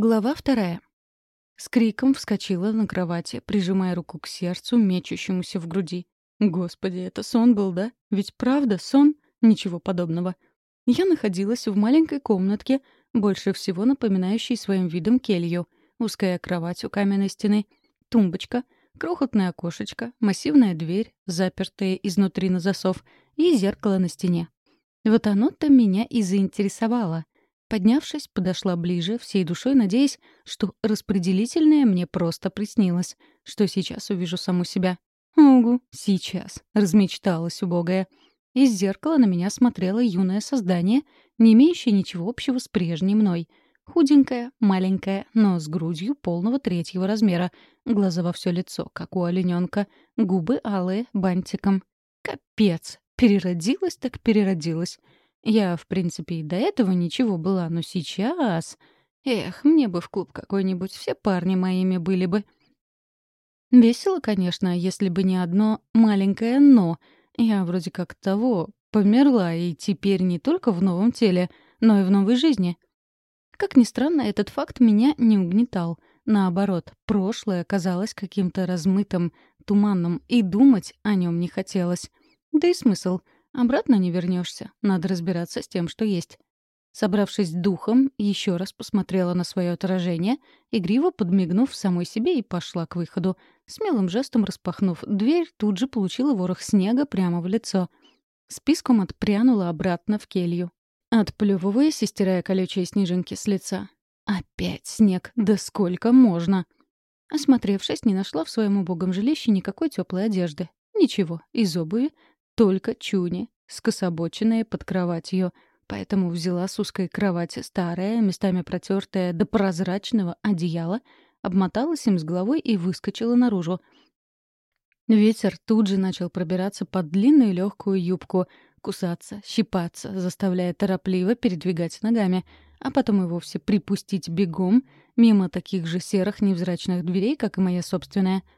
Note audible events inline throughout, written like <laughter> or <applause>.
Глава вторая. С криком вскочила на кровати, прижимая руку к сердцу, мечущемуся в груди. Господи, это сон был, да? Ведь правда сон? Ничего подобного. Я находилась в маленькой комнатке, больше всего напоминающей своим видом келью. Узкая кровать у каменной стены, тумбочка, крохотное окошечко, массивная дверь, запертая изнутри на засов, и зеркало на стене. Вот оно-то меня и заинтересовало. Поднявшись, подошла ближе, всей душой надеясь, что распределительное мне просто приснилось, что сейчас увижу саму себя. Угу, сейчас. Размечталась убогая. Из зеркала на меня смотрело юное создание, не имеющее ничего общего с прежней мной. Худенькая, маленькая, но с грудью полного третьего размера, глаза во все лицо, как у олененка, губы алые, бантиком. Капец! Переродилась так переродилась. Я, в принципе, и до этого ничего была, но сейчас... Эх, мне бы в клуб какой-нибудь, все парни моими были бы. Весело, конечно, если бы не одно маленькое «но». Я вроде как того, померла, и теперь не только в новом теле, но и в новой жизни. Как ни странно, этот факт меня не угнетал. Наоборот, прошлое казалось каким-то размытым, туманным, и думать о нем не хотелось. Да и смысл — Обратно не вернешься. Надо разбираться с тем, что есть. Собравшись духом, еще раз посмотрела на свое отражение, игриво подмигнув самой себе и пошла к выходу. Смелым жестом распахнув дверь, тут же получила ворох снега прямо в лицо. Списком отпрянула обратно в келью. Отплевываясь и стирая колючие снежинки с лица. Опять снег. Да сколько можно? Осмотревшись, не нашла в своем убогом жилище никакой теплой одежды. Ничего, из обуви только чуни, скособоченные под кроватью, поэтому взяла с узкой кровати старое, местами протертое до прозрачного одеяло, обмоталась им с головой и выскочила наружу. Ветер тут же начал пробираться под длинную легкую юбку, кусаться, щипаться, заставляя торопливо передвигать ногами, а потом и вовсе припустить бегом мимо таких же серых невзрачных дверей, как и моя собственная —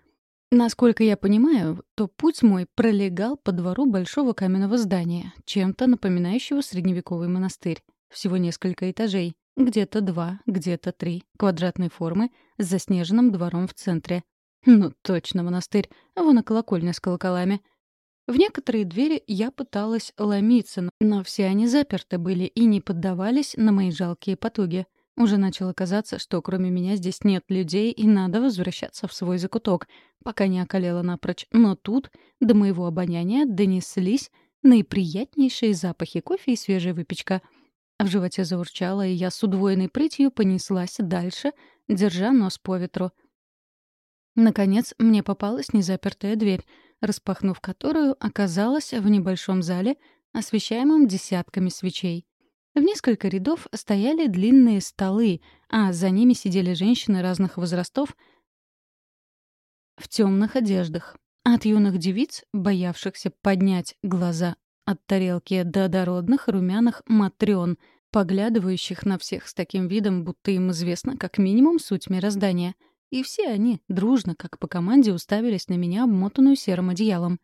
Насколько я понимаю, то путь мой пролегал по двору большого каменного здания, чем-то напоминающего средневековый монастырь. Всего несколько этажей, где-то два, где-то три, квадратной формы, с заснеженным двором в центре. Ну, точно монастырь, вон и колокольня с колоколами. В некоторые двери я пыталась ломиться, но все они заперты были и не поддавались на мои жалкие потуги — уже начало казаться, что кроме меня здесь нет людей, и надо возвращаться в свой закуток, пока не околела напрочь. Но тут до моего обоняния донеслись наиприятнейшие запахи кофе и свежая выпечка. В животе заурчало, и я с удвоенной прытью понеслась дальше, держа нос по ветру. Наконец, мне попалась незапертая дверь, распахнув которую оказалась в небольшом зале, освещаемом десятками свечей. В несколько рядов стояли длинные столы, а за ними сидели женщины разных возрастов в темных одеждах. От юных девиц, боявшихся поднять глаза от тарелки до дородных румяных матрён, поглядывающих на всех с таким видом, будто им известно как минимум суть мироздания. И все они, дружно, как по команде, уставились на меня, обмотанную серым одеялом.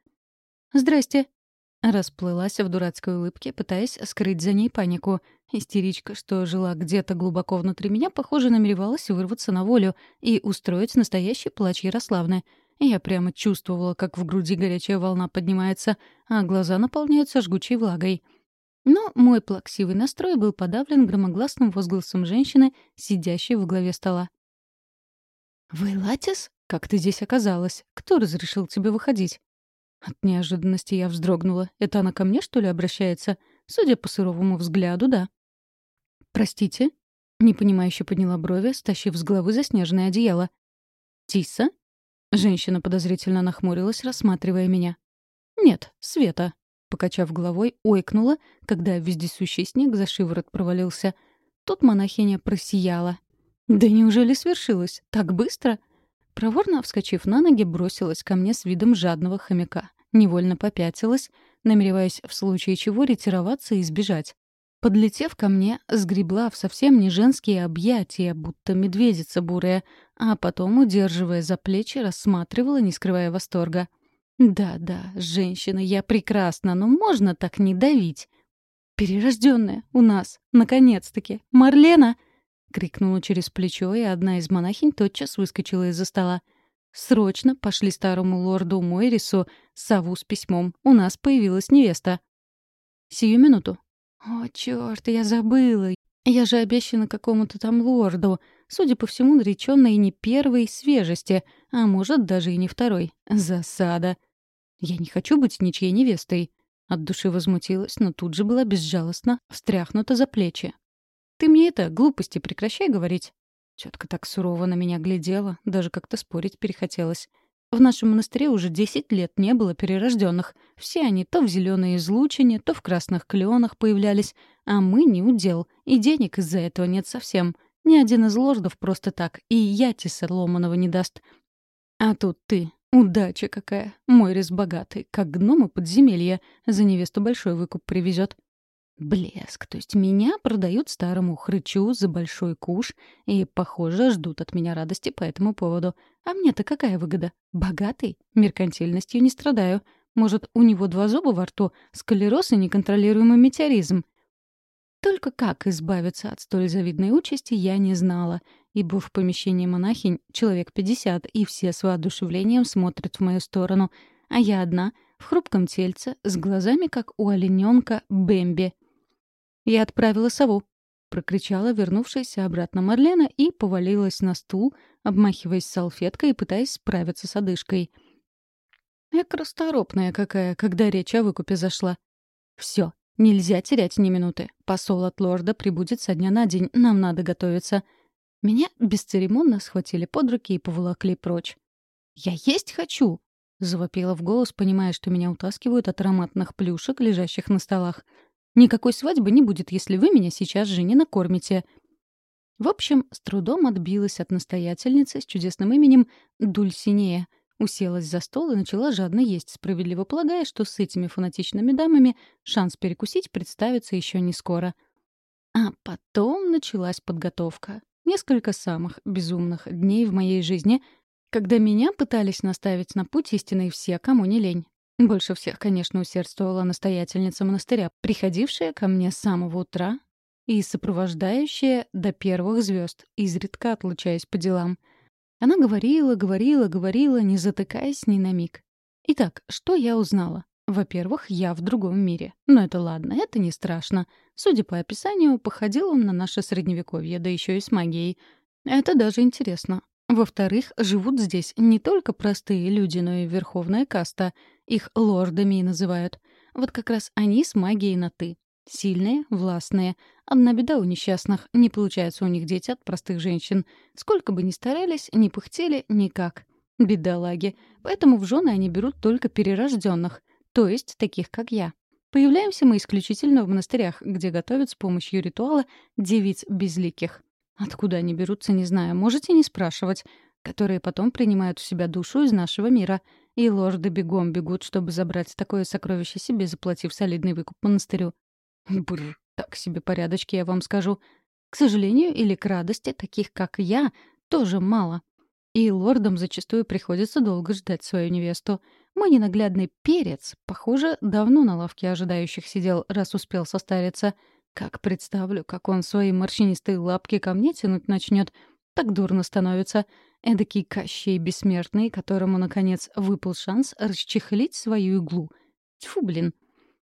«Здрасте», Расплылась в дурацкой улыбке, пытаясь скрыть за ней панику. Истеричка, что жила где-то глубоко внутри меня, похоже, намеревалась вырваться на волю и устроить настоящий плач Ярославны. Я прямо чувствовала, как в груди горячая волна поднимается, а глаза наполняются жгучей влагой. Но мой плаксивый настрой был подавлен громогласным возгласом женщины, сидящей во главе стола. «Вы Латис? Как ты здесь оказалась? Кто разрешил тебе выходить?» От неожиданности я вздрогнула. Это она ко мне, что ли, обращается? Судя по суровому взгляду, да. «Простите?» — непонимающе подняла брови, стащив с головы заснеженное одеяло. «Тиса?» — женщина подозрительно нахмурилась, рассматривая меня. «Нет, Света», — покачав головой, ойкнула, когда вездесущий снег за шиворот провалился. Тут монахиня просияла. «Да неужели свершилось? Так быстро?» Проворно вскочив на ноги, бросилась ко мне с видом жадного хомяка. Невольно попятилась, намереваясь в случае чего ретироваться и сбежать. Подлетев ко мне, сгребла в совсем не женские объятия, будто медведица бурая, а потом, удерживая за плечи, рассматривала, не скрывая восторга. «Да-да, женщина, я прекрасна, но можно так не давить?» «Перерожденная у нас, наконец-таки! Марлена!» — крикнула через плечо, и одна из монахинь тотчас выскочила из-за стола. «Срочно пошли старому лорду Мойрису сову с письмом. У нас появилась невеста». «Сию минуту». «О, чёрт, я забыла. Я же обещана какому-то там лорду. Судя по всему, наречённой не первой свежести, а может, даже и не второй. Засада. Я не хочу быть ничьей невестой». От души возмутилась, но тут же была безжалостно встряхнута за плечи. «Ты мне это, глупости, прекращай говорить». Тетка так сурово на меня глядела, даже как-то спорить перехотелось. В нашем монастыре уже десять лет не было перерожденных. Все они то в зеленой излучине, то в красных кленах появлялись, а мы не удел, и денег из-за этого нет совсем. Ни один из лордов просто так, и ятиса ломаного не даст. А тут ты. Удача какая. Мой рез богатый, как гнома подземелья. За невесту большой выкуп привезет. Блеск. То есть меня продают старому хрычу за большой куш и, похоже, ждут от меня радости по этому поводу. А мне-то какая выгода? Богатый? Меркантильностью не страдаю. Может, у него два зуба во рту, склероз и неконтролируемый метеоризм? Только как избавиться от столь завидной участи, я не знала, ибо в помещении монахинь человек пятьдесят, и все с воодушевлением смотрят в мою сторону, а я одна — в хрупком тельце, с глазами, как у олененка Бэмби — «Я отправила сову», — прокричала вернувшаяся обратно Марлена и повалилась на стул, обмахиваясь салфеткой и пытаясь справиться с одышкой. Эк, расторопная какая, когда речь о выкупе зашла. Все, нельзя терять ни минуты. Посол от лорда прибудет со дня на день, нам надо готовиться. Меня бесцеремонно схватили под руки и поволокли прочь. «Я есть хочу!» — завопила в голос, понимая, что меня утаскивают от ароматных плюшек, лежащих на столах. Никакой свадьбы не будет, если вы меня сейчас же не накормите». В общем, с трудом отбилась от настоятельницы с чудесным именем Дульсинея. Уселась за стол и начала жадно есть, справедливо полагая, что с этими фанатичными дамами шанс перекусить представится еще не скоро. А потом началась подготовка. Несколько самых безумных дней в моей жизни, когда меня пытались наставить на путь истинный все, кому не лень. Больше всех, конечно, усердствовала настоятельница монастыря, приходившая ко мне с самого утра и сопровождающая до первых звезд, изредка отлучаясь по делам. Она говорила, говорила, говорила, не затыкаясь ни на миг. Итак, что я узнала? Во-первых, я в другом мире. Но это ладно, это не страшно. Судя по описанию, походил он на наше средневековье, да еще и с магией. Это даже интересно. Во-вторых, живут здесь не только простые люди, но и верховная каста — их лордами и называют. Вот как раз они с магией на «ты». Сильные, властные. Одна беда у несчастных. Не получается у них дети от простых женщин. Сколько бы ни старались, не пыхтели никак. Бедолаги. Поэтому в жены они берут только перерожденных, то есть таких, как я. Появляемся мы исключительно в монастырях, где готовят с помощью ритуала девиц безликих. Откуда они берутся, не знаю, можете не спрашивать, которые потом принимают в себя душу из нашего мира — и лорды бегом бегут, чтобы забрать такое сокровище себе, заплатив солидный выкуп монастырю. Бррр, так себе порядочки, я вам скажу. К сожалению, или к радости, таких как я, тоже мало. И лордам зачастую приходится долго ждать свою невесту. Мой ненаглядный перец, похоже, давно на лавке ожидающих сидел, раз успел состариться. Как представлю, как он свои морщинистые лапки ко мне тянуть начнет, так дурно становится. Эдакий Кощей бессмертный, которому, наконец, выпал шанс расчехлить свою иглу. Тьфу, блин.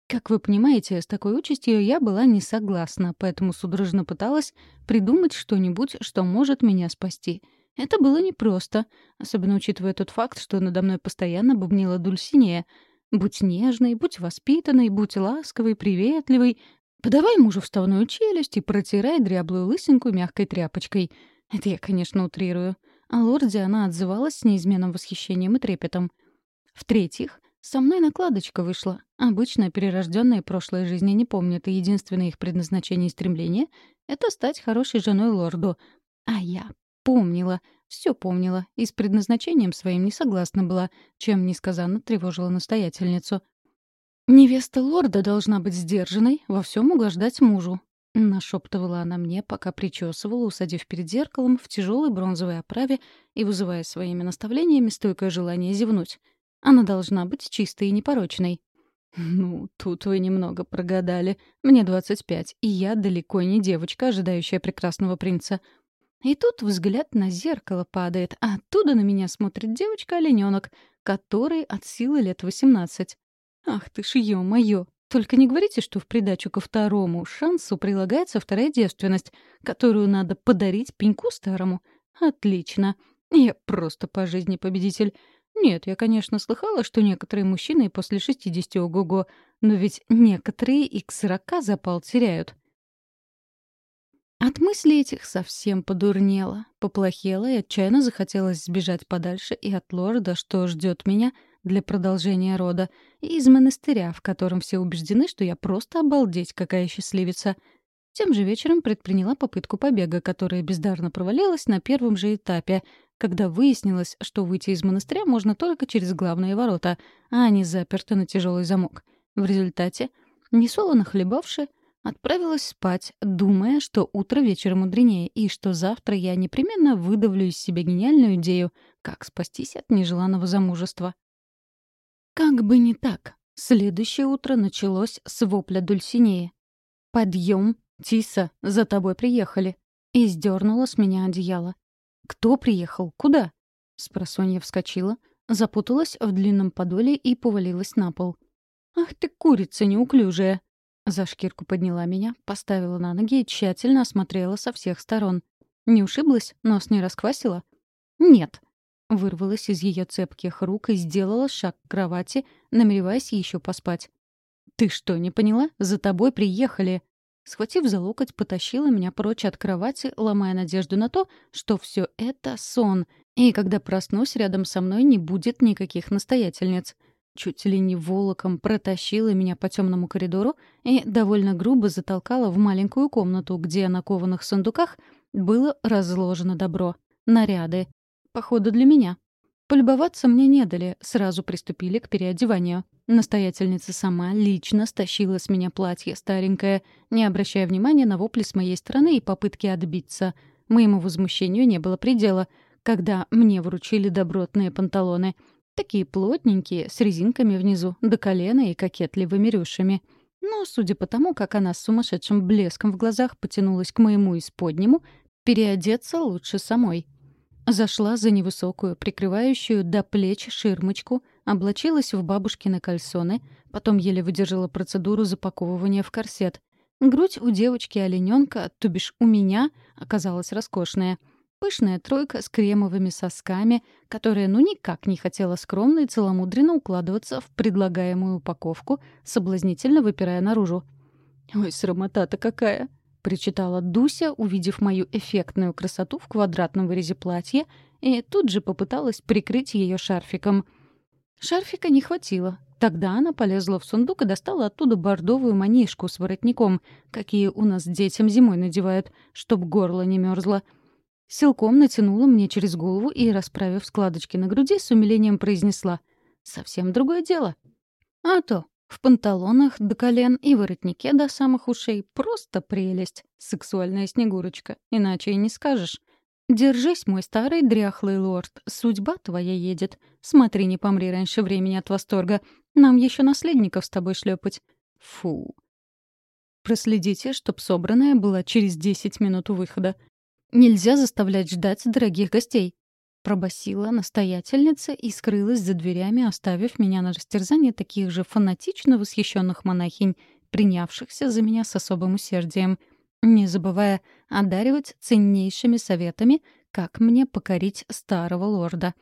Как вы понимаете, с такой участью я была не согласна, поэтому судорожно пыталась придумать что-нибудь, что может меня спасти. Это было непросто, особенно учитывая тот факт, что надо мной постоянно бубнила Дульсинея. «Будь нежной, будь воспитанной, будь ласковой, приветливой. Подавай мужу вставную челюсть и протирай дряблую лысинку мягкой тряпочкой». Это я, конечно, утрирую. О лорде она отзывалась с неизменным восхищением и трепетом. В-третьих, со мной накладочка вышла. Обычно перерожденные прошлой жизни не помнят, и единственное их предназначение и стремление — это стать хорошей женой лорду. А я помнила, все помнила, и с предназначением своим не согласна была, чем несказанно тревожила настоятельницу. Невеста лорда должна быть сдержанной, во всем угождать мужу, Нашептывала она мне, пока причесывала, усадив перед зеркалом в тяжелой бронзовой оправе и вызывая своими наставлениями стойкое желание зевнуть. Она должна быть чистой и непорочной. <laughs> «Ну, тут вы немного прогадали. Мне 25, и я далеко не девочка, ожидающая прекрасного принца. И тут взгляд на зеркало падает, а оттуда на меня смотрит девочка-оленёнок, которой от силы лет 18. Ах ты ж, ё-моё! Только не говорите, что в придачу ко второму шансу прилагается вторая девственность, которую надо подарить пеньку старому. Отлично. Я просто по жизни победитель. Нет, я, конечно, слыхала, что некоторые мужчины после 60 ого-го, но ведь некоторые и к 40 запал теряют. От мыслей этих совсем подурнело, поплохело и отчаянно захотелось сбежать подальше и от лорда, что ждет меня для продолжения рода, и из монастыря, в котором все убеждены, что я просто обалдеть какая счастливица. Тем же вечером предприняла попытку побега, которая бездарно провалилась на первом же этапе, когда выяснилось, что выйти из монастыря можно только через главные ворота, а они заперты на тяжелый замок. В результате, несолоно хлебавши, отправилась спать, думая, что утро вечера мудренее и что завтра я непременно выдавлю из себя гениальную идею, как спастись от нежеланного замужества. Как бы не так. Следующее утро началось с вопля Дульсинеи. «Подъем! Тиса, за тобой приехали!» И сдернула с меня одеяло. «Кто приехал? Куда?» Спросонья вскочила, запуталась в длинном подоле и повалилась на пол. «Ах ты, курица неуклюжая!» За шкирку подняла меня, поставила на ноги и тщательно осмотрела со всех сторон. Не ушиблась, нос не расквасила? «Нет». Вырвалась из ее цепких рук и сделала шаг к кровати, намереваясь еще поспать. «Ты что, не поняла? За тобой приехали!» Схватив за локоть, потащила меня прочь от кровати, ломая надежду на то, что все это сон, и когда проснусь, рядом со мной не будет никаких настоятельниц. Чуть ли не волоком протащила меня по темному коридору и довольно грубо затолкала в маленькую комнату, где на кованых сундуках было разложено добро. Наряды. Походу, для меня. Полюбоваться мне не дали, сразу приступили к переодеванию. Настоятельница сама лично стащила с меня платье старенькое, не обращая внимания на вопли с моей стороны и попытки отбиться. Моему возмущению не было предела, когда мне вручили добротные панталоны. Такие плотненькие, с резинками внизу, до колена и кокетливыми рюшами. Но, судя по тому, как она с сумасшедшим блеском в глазах потянулась к моему исподнему, переодеться лучше самой. Зашла за невысокую, прикрывающую до плеч ширмочку, облачилась в бабушкины кальсоны, потом еле выдержала процедуру запаковывания в корсет. Грудь у девочки-оленёнка, то бишь у меня, оказалась роскошная. Пышная тройка с кремовыми сосками, которая ну никак не хотела скромно и целомудренно укладываться в предлагаемую упаковку, соблазнительно выпирая наружу. «Ой, срамота-то какая!» Причитала Дуся, увидев мою эффектную красоту в квадратном вырезе платья, и тут же попыталась прикрыть ее шарфиком. Шарфика не хватило. Тогда она полезла в сундук и достала оттуда бордовую манишку с воротником, какие у нас детям зимой надевают, чтоб горло не мерзло. Силком натянула мне через голову и, расправив складочки на груди, с умилением произнесла «Совсем другое дело». «А то, в панталонах до колен и воротнике до самых ушей. Просто прелесть. Сексуальная снегурочка. Иначе и не скажешь. Держись, мой старый дряхлый лорд. Судьба твоя едет. Смотри, не помри раньше времени от восторга. Нам еще наследников с тобой шлепать. Фу. Проследите, чтоб собранная была через 10 минут у выхода. Нельзя заставлять ждать дорогих гостей пробасила настоятельница и скрылась за дверями, оставив меня на растерзание таких же фанатично восхищенных монахинь, принявшихся за меня с особым усердием, не забывая одаривать ценнейшими советами, как мне покорить старого лорда.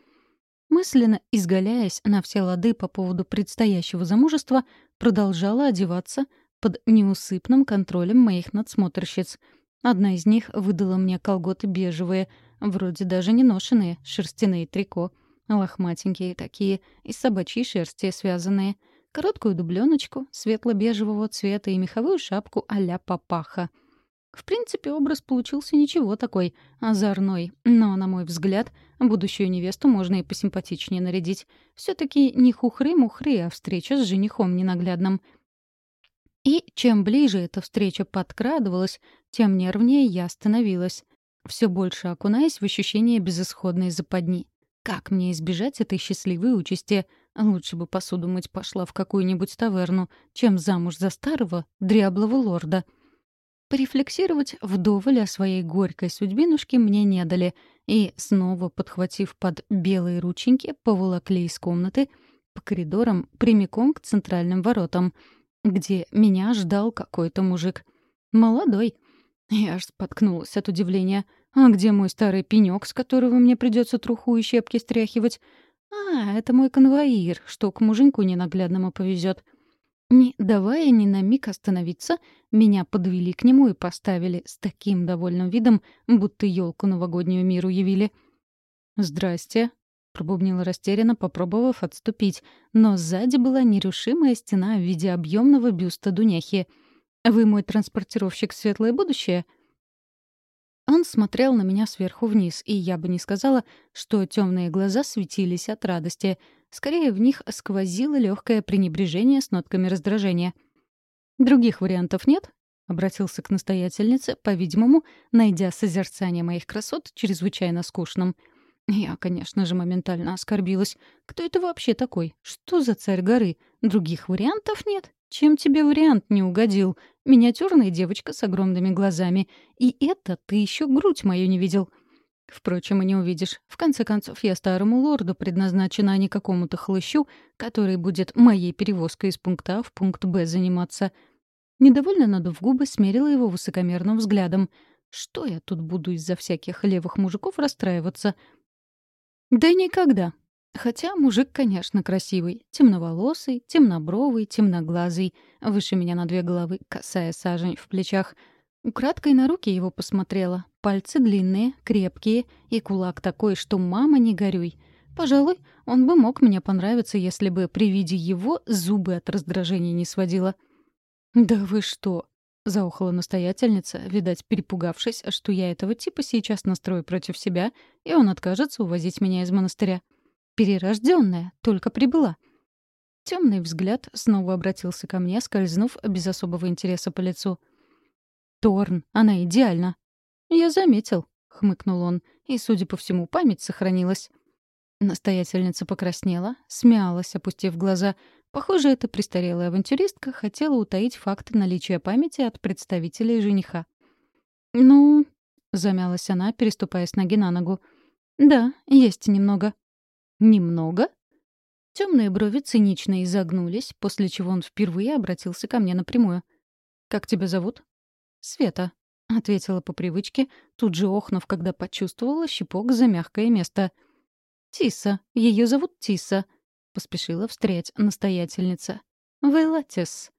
Мысленно изгаляясь на все лады по поводу предстоящего замужества, продолжала одеваться под неусыпным контролем моих надсмотрщиц. Одна из них выдала мне колготы бежевые — Вроде даже не ношеные, шерстяные трико. Лохматенькие такие, из собачьей шерсти связанные. Короткую дубленочку светло-бежевого цвета и меховую шапку а-ля папаха. В принципе, образ получился ничего такой, озорной. Но, на мой взгляд, будущую невесту можно и посимпатичнее нарядить. все таки не хухры-мухры, а встреча с женихом ненаглядным. И чем ближе эта встреча подкрадывалась, тем нервнее я становилась все больше окунаясь в ощущение безысходной западни. Как мне избежать этой счастливой участи? Лучше бы посуду мыть пошла в какую-нибудь таверну, чем замуж за старого, дряблого лорда. Порефлексировать вдоволь о своей горькой судьбинушке мне не дали, и, снова подхватив под белые рученьки, поволокли из комнаты по коридорам прямиком к центральным воротам, где меня ждал какой-то мужик. Молодой. Я аж споткнулась от удивления. А где мой старый пенёк, с которого мне придется труху и щепки стряхивать? А, это мой конвоир, что к муженьку ненаглядному повезет. Не давая ни на миг остановиться, меня подвели к нему и поставили с таким довольным видом, будто елку новогоднюю миру явили. «Здрасте», — пробубнила растерянно, попробовав отступить, но сзади была нерушимая стена в виде объемного бюста Дуняхи. «Вы мой транспортировщик в светлое будущее?» Он смотрел на меня сверху вниз, и я бы не сказала, что темные глаза светились от радости. Скорее, в них сквозило легкое пренебрежение с нотками раздражения. «Других вариантов нет?» — обратился к настоятельнице, по-видимому, найдя созерцание моих красот чрезвычайно скучным. Я, конечно же, моментально оскорбилась. Кто это вообще такой? Что за царь горы? Других вариантов нет? Чем тебе вариант не угодил? Миниатюрная девочка с огромными глазами. И это ты еще грудь мою не видел. Впрочем, и не увидишь. В конце концов, я старому лорду предназначена, а не какому-то хлыщу, который будет моей перевозкой из пункта А в пункт Б заниматься. Недовольно надув губы, смерила его высокомерным взглядом. Что я тут буду из-за всяких левых мужиков расстраиваться? Да никогда. Хотя мужик, конечно, красивый. Темноволосый, темнобровый, темноглазый. Выше меня на две головы, косая сажень в плечах. Украдкой на руки его посмотрела. Пальцы длинные, крепкие, и кулак такой, что «мама, не горюй». Пожалуй, он бы мог мне понравиться, если бы при виде его зубы от раздражения не сводила. «Да вы что?» — заухала настоятельница, видать, перепугавшись, что я этого типа сейчас настрою против себя, и он откажется увозить меня из монастыря. Перерожденная, только прибыла. Темный взгляд снова обратился ко мне, скользнув без особого интереса по лицу. «Торн, она идеальна». «Я заметил», — хмыкнул он, и, судя по всему, память сохранилась. Настоятельница покраснела, смялась, опустив глаза. Похоже, эта престарелая авантюристка хотела утаить факт наличия памяти от представителей жениха. «Ну...» — замялась она, переступая с ноги на ногу. «Да, есть немного». «Немного?» Темные брови цинично изогнулись, после чего он впервые обратился ко мне напрямую. «Как тебя зовут?» «Света», — ответила по привычке, тут же охнув, когда почувствовала щепок за мягкое место. «Тиса. Ее зовут Тиса», — поспешила встрять настоятельница. «Вейлатис».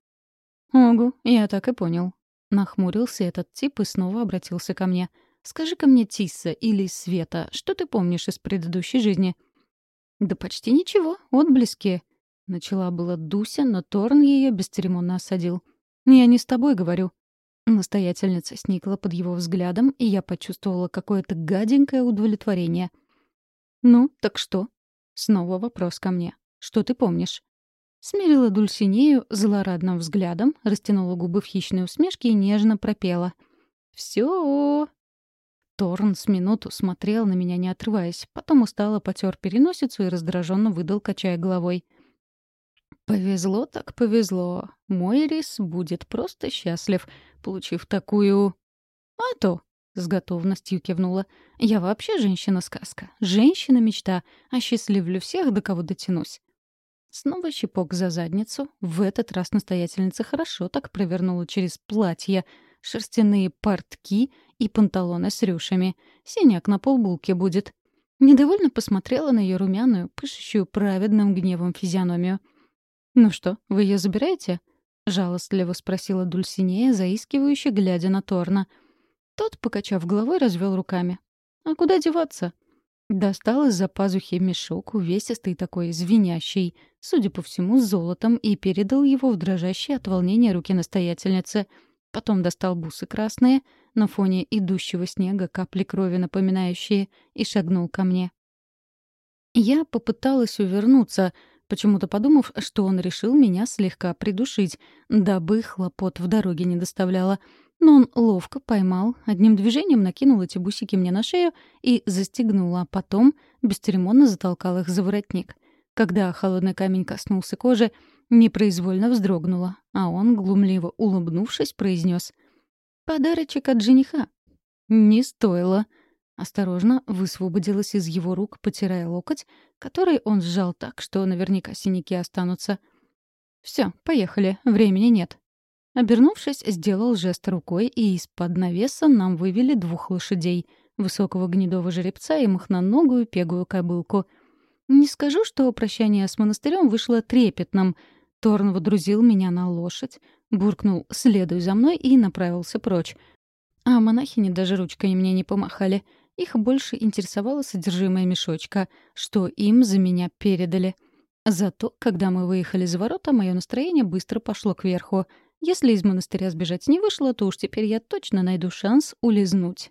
«Огу, я так и понял». Нахмурился этот тип и снова обратился ко мне. «Скажи-ка мне, Тиса или Света, что ты помнишь из предыдущей жизни?» «Да почти ничего, отблески». Начала была Дуся, но Торн ее бесцеремонно осадил. «Я не с тобой говорю». Настоятельница сникла под его взглядом, и я почувствовала какое-то гаденькое удовлетворение. «Ну, так что?» Снова вопрос ко мне. «Что ты помнишь?» Смерила Дульсинею злорадным взглядом, растянула губы в хищной усмешке и нежно пропела. «Всё!» Торн с минуту смотрел на меня, не отрываясь, потом устало потер переносицу и раздраженно выдал, качая головой. «Повезло так повезло. Мой рис будет просто счастлив, получив такую...» «А то!» — с готовностью кивнула. «Я вообще женщина-сказка, женщина-мечта, осчастливлю всех, до кого дотянусь». Снова щепок за задницу. В этот раз настоятельница хорошо так провернула через платье — шерстяные портки и панталоны с рюшами. Синяк на полбулки будет. Недовольно посмотрела на ее румяную, пышущую праведным гневом физиономию. «Ну что, вы ее забираете?» — жалостливо спросила Дульсинея, заискивающе глядя на Торна. Тот, покачав головой, развел руками. «А куда деваться?» Достал из-за пазухи мешок, увесистый такой, звенящий, судя по всему, золотом, и передал его в дрожащие от волнения руки настоятельницы — Потом достал бусы красные, на фоне идущего снега капли крови напоминающие, и шагнул ко мне. Я попыталась увернуться, почему-то подумав, что он решил меня слегка придушить, дабы хлопот в дороге не доставляло. Но он ловко поймал, одним движением накинул эти бусики мне на шею и застегнул, а потом бесцеремонно затолкал их за воротник. Когда холодный камень коснулся кожи, непроизвольно вздрогнула, а он, глумливо улыбнувшись, произнес «Подарочек от жениха». «Не стоило». Осторожно высвободилась из его рук, потирая локоть, который он сжал так, что наверняка синяки останутся. Все, поехали, времени нет». Обернувшись, сделал жест рукой, и из-под навеса нам вывели двух лошадей — высокого гнедого жеребца и махноногую пегую кобылку. Не скажу, что прощание с монастырем вышло трепетным. Торн водрузил меня на лошадь, буркнул «следуй за мной» и направился прочь. А монахини даже ручкой мне не помахали. Их больше интересовало содержимое мешочка, что им за меня передали. Зато, когда мы выехали за ворота, мое настроение быстро пошло кверху — если из монастыря сбежать не вышло, то уж теперь я точно найду шанс улизнуть.